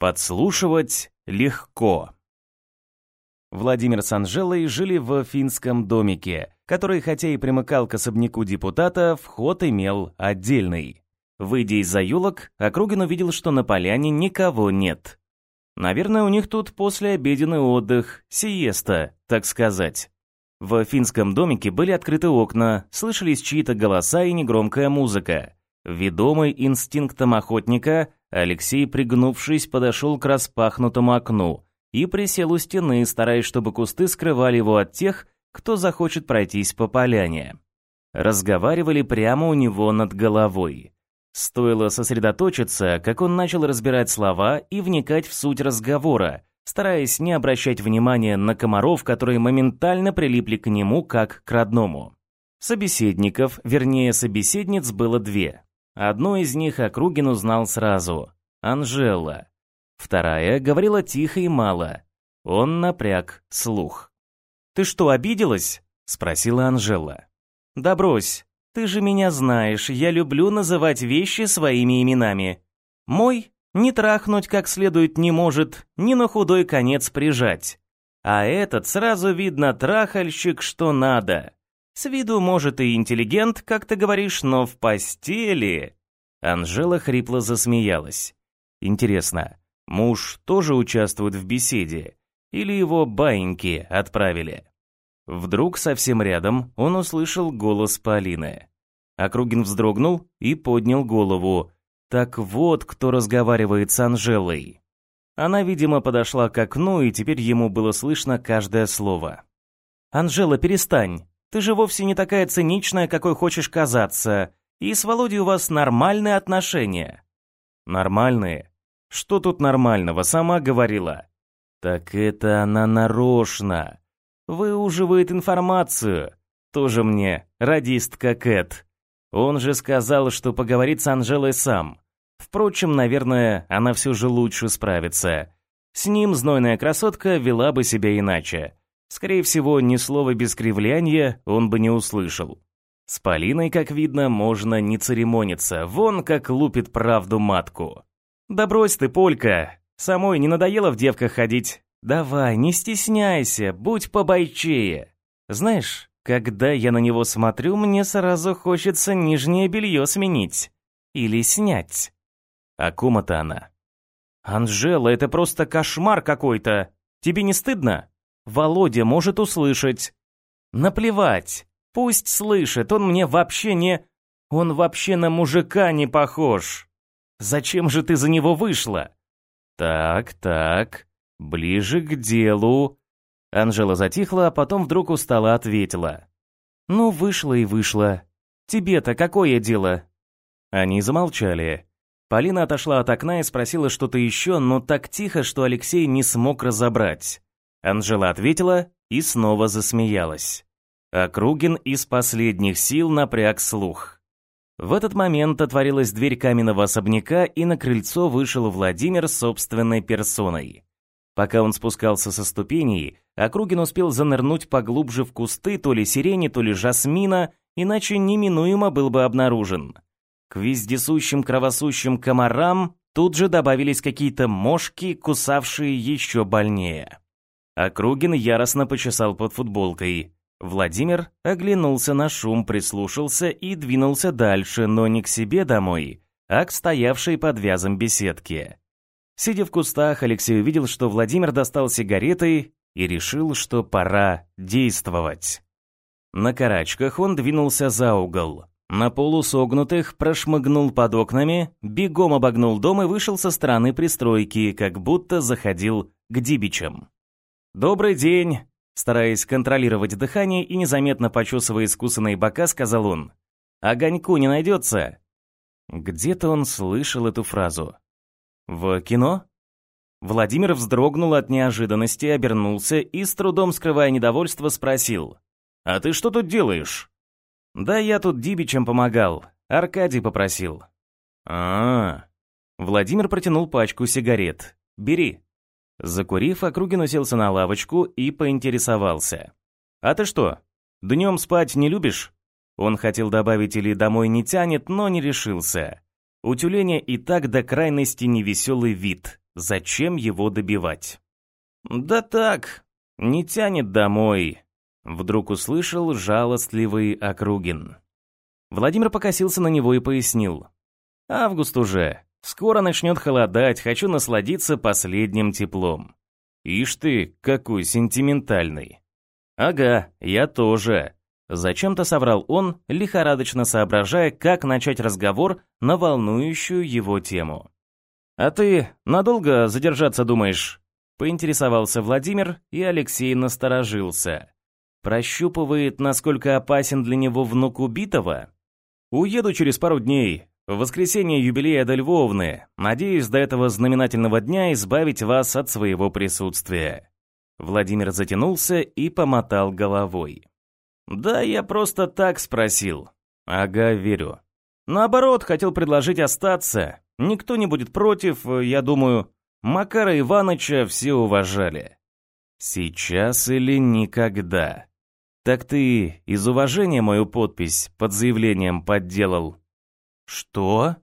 Подслушивать легко. Владимир с Анжелой жили в финском домике, который, хотя и примыкал к особняку депутата, вход имел отдельный. Выйдя из-за юлок, Округин увидел, что на поляне никого нет. Наверное, у них тут послеобеденный отдых, сиеста, так сказать. В финском домике были открыты окна, слышались чьи-то голоса и негромкая музыка. Ведомый инстинктом охотника, Алексей, пригнувшись, подошел к распахнутому окну и присел у стены, стараясь, чтобы кусты скрывали его от тех, кто захочет пройтись по поляне. Разговаривали прямо у него над головой. Стоило сосредоточиться, как он начал разбирать слова и вникать в суть разговора, стараясь не обращать внимания на комаров, которые моментально прилипли к нему как к родному. Собеседников, вернее собеседниц, было две. Одну из них Округин узнал сразу — Анжела. Вторая говорила тихо и мало. Он напряг слух. «Ты что, обиделась?» — спросила Анжела. «Да брось, ты же меня знаешь, я люблю называть вещи своими именами. Мой не трахнуть как следует не может, ни на худой конец прижать. А этот сразу видно трахальщик, что надо. С виду, может, и интеллигент, как ты говоришь, но в постели...» Анжела хрипло засмеялась. «Интересно, муж тоже участвует в беседе? Или его баиньки отправили?» Вдруг совсем рядом он услышал голос Полины. Округин вздрогнул и поднял голову. Так вот, кто разговаривает с Анжелой. Она, видимо, подошла к окну, и теперь ему было слышно каждое слово. «Анжела, перестань. Ты же вовсе не такая циничная, какой хочешь казаться. И с Володей у вас нормальные отношения». «Нормальные? Что тут нормального? Сама говорила». «Так это она нарочно выуживает информацию. Тоже мне, радистка Кэт. Он же сказал, что поговорит с Анжелой сам. Впрочем, наверное, она все же лучше справится. С ним знойная красотка вела бы себя иначе. Скорее всего, ни слова без кривляния он бы не услышал. С Полиной, как видно, можно не церемониться, вон как лупит правду матку. «Да брось ты, Полька, самой не надоело в девках ходить?» Давай, не стесняйся, будь побойчее. Знаешь, когда я на него смотрю, мне сразу хочется нижнее белье сменить. Или снять. А кума-то она. Анжела, это просто кошмар какой-то. Тебе не стыдно? Володя может услышать. Наплевать. Пусть слышит, он мне вообще не... Он вообще на мужика не похож. Зачем же ты за него вышла? Так, так. «Ближе к делу». Анжела затихла, а потом вдруг устало ответила. «Ну, вышло и вышло. Тебе-то какое дело?» Они замолчали. Полина отошла от окна и спросила что-то еще, но так тихо, что Алексей не смог разобрать. Анжела ответила и снова засмеялась. Округин из последних сил напряг слух. В этот момент отворилась дверь каменного особняка, и на крыльцо вышел Владимир собственной персоной. Пока он спускался со ступеней, Округин успел занырнуть поглубже в кусты то ли сирени, то ли жасмина, иначе неминуемо был бы обнаружен. К вездесущим кровосущим комарам тут же добавились какие-то мошки, кусавшие еще больнее. Округин яростно почесал под футболкой. Владимир оглянулся на шум, прислушался и двинулся дальше, но не к себе домой, а к стоявшей под вязом беседке. Сидя в кустах, Алексей увидел, что Владимир достал сигареты и решил, что пора действовать. На карачках он двинулся за угол. На полусогнутых прошмыгнул под окнами, бегом обогнул дом и вышел со стороны пристройки, как будто заходил к Дибичам. «Добрый день!» Стараясь контролировать дыхание и незаметно почесывая искусанные бока, сказал он. «Огоньку не найдется?» Где-то он слышал эту фразу. «В кино?» Владимир вздрогнул от неожиданности, обернулся и, с трудом скрывая недовольство, спросил. «А ты что тут делаешь?» «Да я тут Дибичем помогал. Аркадий попросил». А, -а, а Владимир протянул пачку сигарет. «Бери». Закурив, Округин уселся на лавочку и поинтересовался. «А ты что, днем спать не любишь?» Он хотел добавить или «домой не тянет», но не решился. У тюленя и так до крайности невеселый вид. зачем его добивать. «Да так, не тянет домой», — вдруг услышал жалостливый Округин. Владимир покосился на него и пояснил. «Август уже. Скоро начнет холодать, хочу насладиться последним теплом». «Ишь ты, какой сентиментальный!» «Ага, я тоже», Зачем-то соврал он, лихорадочно соображая, как начать разговор на волнующую его тему. «А ты надолго задержаться думаешь?» Поинтересовался Владимир, и Алексей насторожился. Прощупывает, насколько опасен для него внук убитого? «Уеду через пару дней. В воскресенье юбилея до Львовны. Надеюсь, до этого знаменательного дня избавить вас от своего присутствия». Владимир затянулся и помотал головой. «Да, я просто так спросил». «Ага, верю». «Наоборот, хотел предложить остаться. Никто не будет против, я думаю. Макара Ивановича все уважали». «Сейчас или никогда?» «Так ты из уважения мою подпись под заявлением подделал?» «Что?»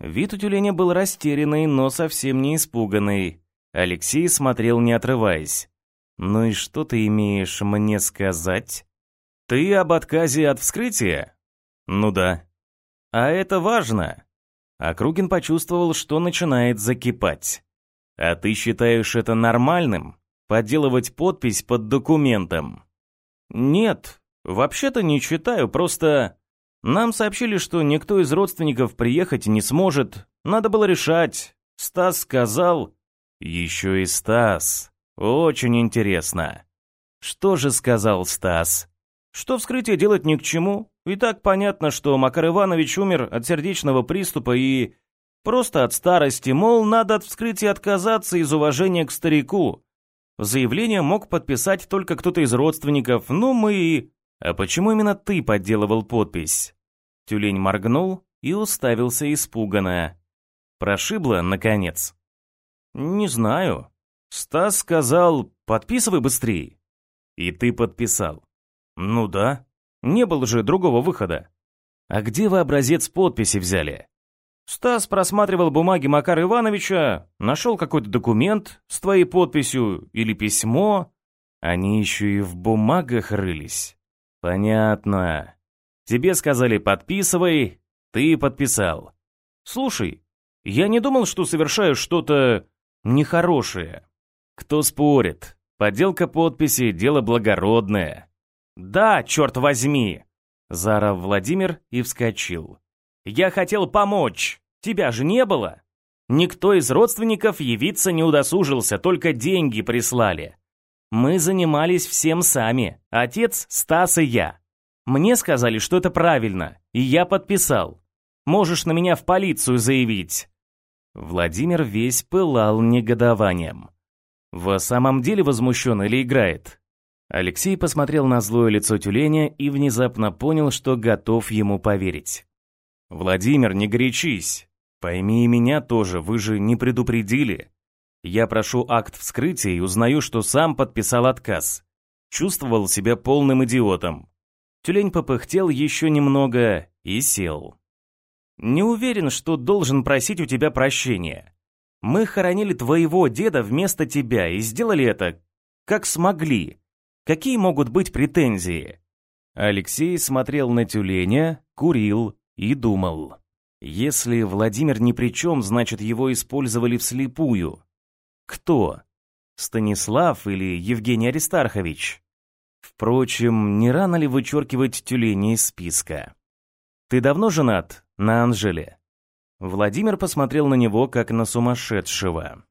Вид у тюленя был растерянный, но совсем не испуганный. Алексей смотрел, не отрываясь. «Ну и что ты имеешь мне сказать?» «Ты об отказе от вскрытия?» «Ну да». «А это важно». Округин почувствовал, что начинает закипать. «А ты считаешь это нормальным? Подделывать подпись под документом?» «Нет, вообще-то не считаю, просто...» «Нам сообщили, что никто из родственников приехать не сможет. Надо было решать. Стас сказал...» «Еще и Стас. Очень интересно». «Что же сказал Стас?» Что вскрытие делать ни к чему. И так понятно, что Макар Иванович умер от сердечного приступа и... Просто от старости, мол, надо от вскрытия отказаться из уважения к старику. Заявление мог подписать только кто-то из родственников, ну мы и... А почему именно ты подделывал подпись? Тюлень моргнул и уставился испуганно. Прошибло, наконец. Не знаю. Стас сказал, подписывай быстрее. И ты подписал. «Ну да. Не было же другого выхода». «А где вы образец подписи взяли?» Стас просматривал бумаги Макара Ивановича, нашел какой-то документ с твоей подписью или письмо. Они еще и в бумагах рылись. Понятно. Тебе сказали «подписывай», ты подписал. Слушай, я не думал, что совершаю что-то нехорошее. Кто спорит? Подделка подписи – дело благородное. «Да, черт возьми!» – заорал Владимир и вскочил. «Я хотел помочь! Тебя же не было!» Никто из родственников явиться не удосужился, только деньги прислали. Мы занимались всем сами, отец, Стас и я. Мне сказали, что это правильно, и я подписал. Можешь на меня в полицию заявить. Владимир весь пылал негодованием. В самом деле возмущен или играет? Алексей посмотрел на злое лицо тюленя и внезапно понял, что готов ему поверить. «Владимир, не горячись. Пойми и меня тоже, вы же не предупредили. Я прошу акт вскрытия и узнаю, что сам подписал отказ. Чувствовал себя полным идиотом». Тюлень попыхтел еще немного и сел. «Не уверен, что должен просить у тебя прощения. Мы хоронили твоего деда вместо тебя и сделали это, как смогли. Какие могут быть претензии? Алексей смотрел на тюленя, курил и думал. Если Владимир ни при чем, значит его использовали вслепую. Кто? Станислав или Евгений Аристархович? Впрочем, не рано ли вычеркивать тюленя из списка? Ты давно женат на Анжеле? Владимир посмотрел на него, как на сумасшедшего.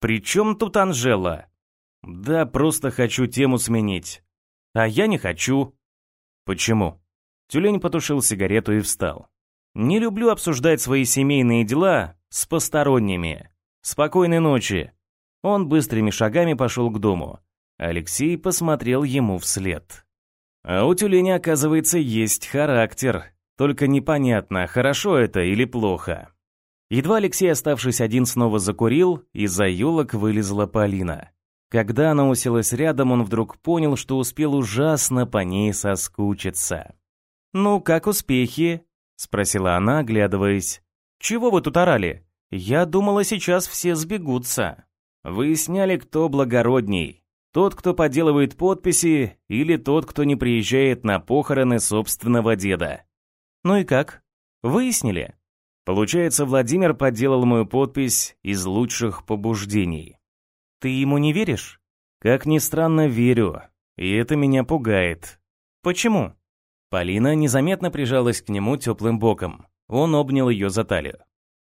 «При чем тут Анжела?» Да, просто хочу тему сменить. А я не хочу. Почему? Тюлень потушил сигарету и встал. Не люблю обсуждать свои семейные дела с посторонними. Спокойной ночи. Он быстрыми шагами пошел к дому. Алексей посмотрел ему вслед. А у тюленя, оказывается, есть характер. Только непонятно, хорошо это или плохо. Едва Алексей, оставшись один, снова закурил, из-за елок вылезла Полина. Когда она уселась рядом, он вдруг понял, что успел ужасно по ней соскучиться. «Ну, как успехи?» — спросила она, оглядываясь. «Чего вы тут орали? Я думала, сейчас все сбегутся. Выясняли, кто благородней. Тот, кто подделывает подписи, или тот, кто не приезжает на похороны собственного деда. Ну и как? Выяснили? Получается, Владимир подделал мою подпись из лучших побуждений. Ты ему не веришь? Как ни странно, верю. И это меня пугает. Почему? Полина незаметно прижалась к нему теплым боком. Он обнял ее за талию.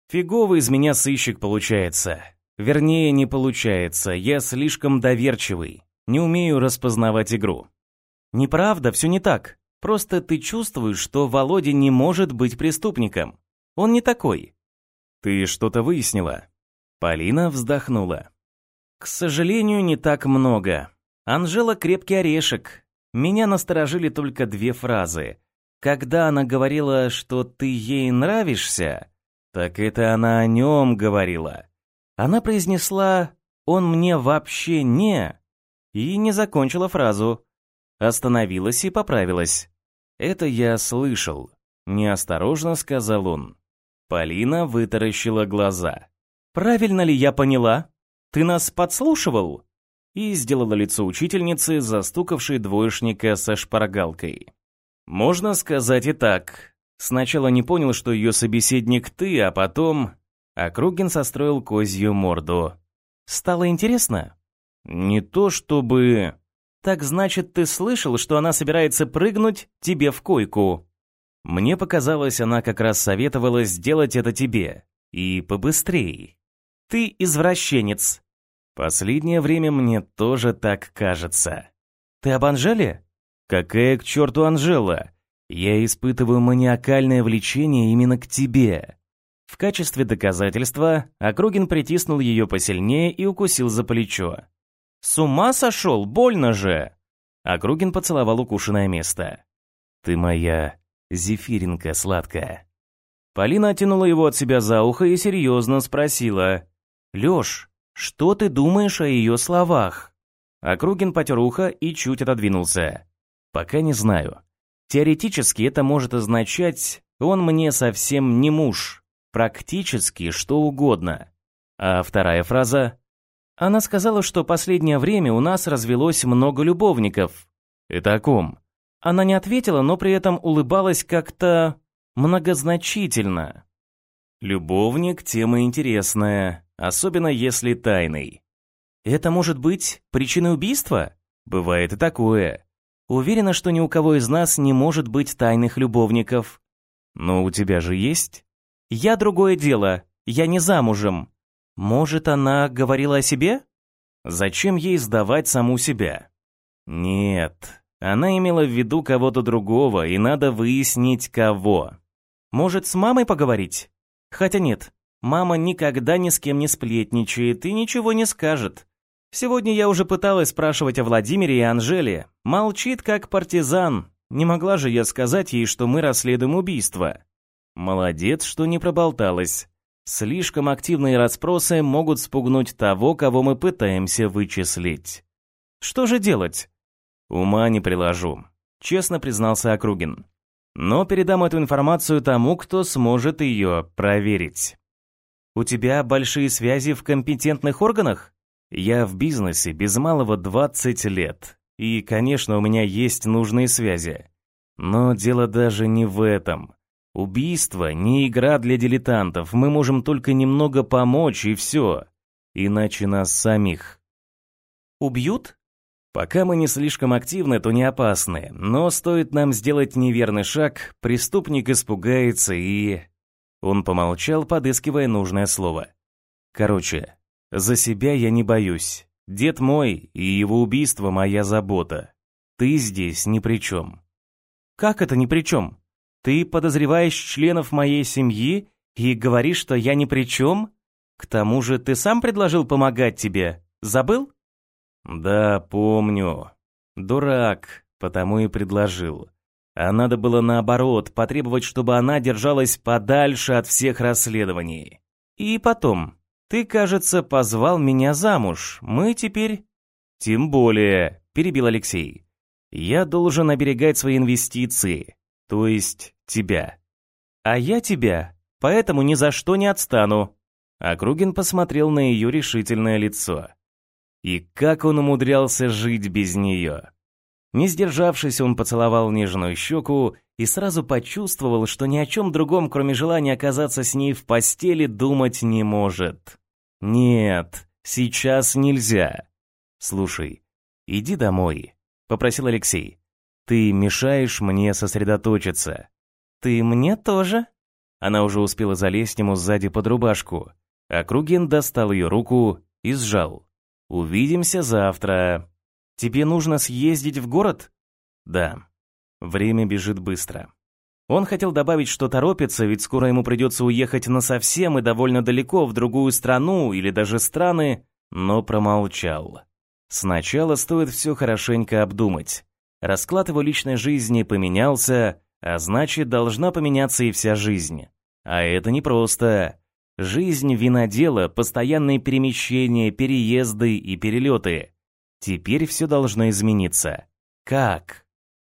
Фиговый из меня сыщик получается. Вернее, не получается. Я слишком доверчивый. Не умею распознавать игру. Неправда, все не так. Просто ты чувствуешь, что Володя не может быть преступником. Он не такой. Ты что-то выяснила? Полина вздохнула. К сожалению, не так много. Анжела крепкий орешек. Меня насторожили только две фразы. Когда она говорила, что ты ей нравишься, так это она о нем говорила. Она произнесла «он мне вообще не...» и не закончила фразу. Остановилась и поправилась. «Это я слышал», — неосторожно сказал он. Полина вытаращила глаза. «Правильно ли я поняла? Ты нас подслушивал?» И сделала лицо учительницы, застукавшей двоечника со шпаргалкой. «Можно сказать и так. Сначала не понял, что ее собеседник ты, а потом...» Округин состроил козью морду. «Стало интересно?» «Не то чтобы...» «Так значит, ты слышал, что она собирается прыгнуть тебе в койку?» Мне показалось, она как раз советовала сделать это тебе. И побыстрее. Ты извращенец. Последнее время мне тоже так кажется. Ты об Анжеле? Какая к черту Анжела? Я испытываю маниакальное влечение именно к тебе. В качестве доказательства Округин притиснул ее посильнее и укусил за плечо. «С ума сошел? Больно же!» Округин поцеловал укушенное место. «Ты моя зефиринка сладкая». Полина оттянула его от себя за ухо и серьезно спросила. «Лёш, что ты думаешь о ее словах?» Округин потер ухо и чуть отодвинулся. «Пока не знаю. Теоретически это может означать, он мне совсем не муж. Практически что угодно. А вторая фраза? Она сказала, что последнее время у нас развелось много любовников. Это о ком? Она не ответила, но при этом улыбалась как-то многозначительно. Любовник – тема интересная, особенно если тайный. Это может быть причиной убийства? Бывает и такое. Уверена, что ни у кого из нас не может быть тайных любовников. Но у тебя же есть? Я другое дело, я не замужем. Может, она говорила о себе? Зачем ей сдавать саму себя? Нет, она имела в виду кого-то другого, и надо выяснить, кого. Может, с мамой поговорить? Хотя нет, мама никогда ни с кем не сплетничает и ничего не скажет. Сегодня я уже пыталась спрашивать о Владимире и Анжеле. Молчит, как партизан. Не могла же я сказать ей, что мы расследуем убийство. Молодец, что не проболталась. Слишком активные расспросы могут спугнуть того, кого мы пытаемся вычислить. Что же делать? «Ума не приложу», — честно признался Округин. «Но передам эту информацию тому, кто сможет ее проверить». «У тебя большие связи в компетентных органах?» «Я в бизнесе без малого 20 лет, и, конечно, у меня есть нужные связи. Но дело даже не в этом. Убийство не игра для дилетантов, мы можем только немного помочь, и все. Иначе нас самих». «Убьют?» Пока мы не слишком активны, то не опасны, но стоит нам сделать неверный шаг, преступник испугается и... Он помолчал, подыскивая нужное слово. Короче, за себя я не боюсь. Дед мой и его убийство моя забота. Ты здесь ни при чем. Как это ни при чем? Ты подозреваешь членов моей семьи и говоришь, что я ни при чем? К тому же ты сам предложил помогать тебе. Забыл? «Да, помню. Дурак, потому и предложил. А надо было наоборот, потребовать, чтобы она держалась подальше от всех расследований. И потом, ты, кажется, позвал меня замуж. Мы теперь...» «Тем более», — перебил Алексей. «Я должен оберегать свои инвестиции, то есть тебя. А я тебя, поэтому ни за что не отстану». Округин посмотрел на ее решительное лицо. И как он умудрялся жить без нее? Не сдержавшись, он поцеловал нежную щеку и сразу почувствовал, что ни о чем другом, кроме желания оказаться с ней в постели, думать не может. «Нет, сейчас нельзя». «Слушай, иди домой», — попросил Алексей. «Ты мешаешь мне сосредоточиться». «Ты мне тоже?» Она уже успела залезть ему сзади под рубашку. Округин достал ее руку и сжал. «Увидимся завтра». Тебе нужно съездить в город? Да. Время бежит быстро. Он хотел добавить, что торопится, ведь скоро ему придется уехать насовсем и довольно далеко, в другую страну или даже страны, но промолчал. Сначала стоит все хорошенько обдумать. Расклад его личной жизни поменялся, а значит, должна поменяться и вся жизнь. А это непросто. Жизнь винодела, постоянные перемещения, переезды и перелеты. Теперь все должно измениться. Как?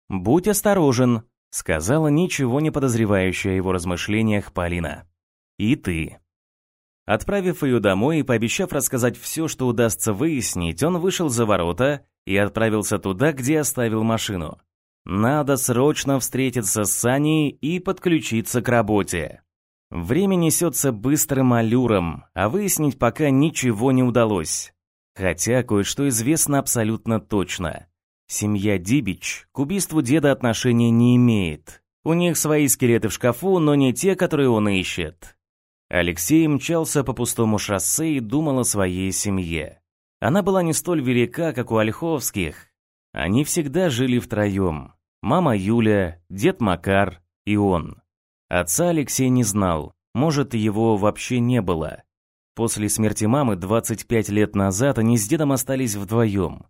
Будь осторожен, сказала ничего не подозревающая о его размышлениях Полина. И ты. Отправив ее домой и пообещав рассказать все, что удастся выяснить, он вышел за ворота и отправился туда, где оставил машину. Надо срочно встретиться с Саней и подключиться к работе. Время несется быстрым аллюром, а выяснить пока ничего не удалось. Хотя кое-что известно абсолютно точно. Семья Дибич к убийству деда отношения не имеет. У них свои скелеты в шкафу, но не те, которые он ищет. Алексей мчался по пустому шоссе и думал о своей семье. Она была не столь велика, как у Ольховских. Они всегда жили втроем. Мама Юля, дед Макар и он. Отца Алексей не знал, может, его вообще не было. После смерти мамы 25 лет назад они с дедом остались вдвоем.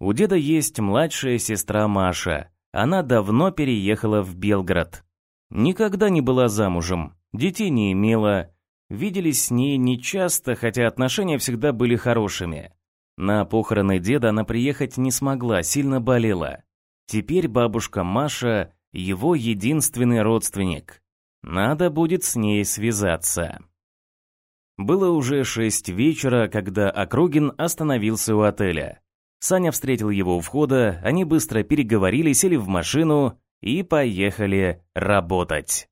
У деда есть младшая сестра Маша. Она давно переехала в Белград. Никогда не была замужем, детей не имела. Виделись с ней нечасто, хотя отношения всегда были хорошими. На похороны деда она приехать не смогла, сильно болела. Теперь бабушка Маша – его единственный родственник. Надо будет с ней связаться. Было уже шесть вечера, когда Округин остановился у отеля. Саня встретил его у входа, они быстро переговорили, сели в машину и поехали работать.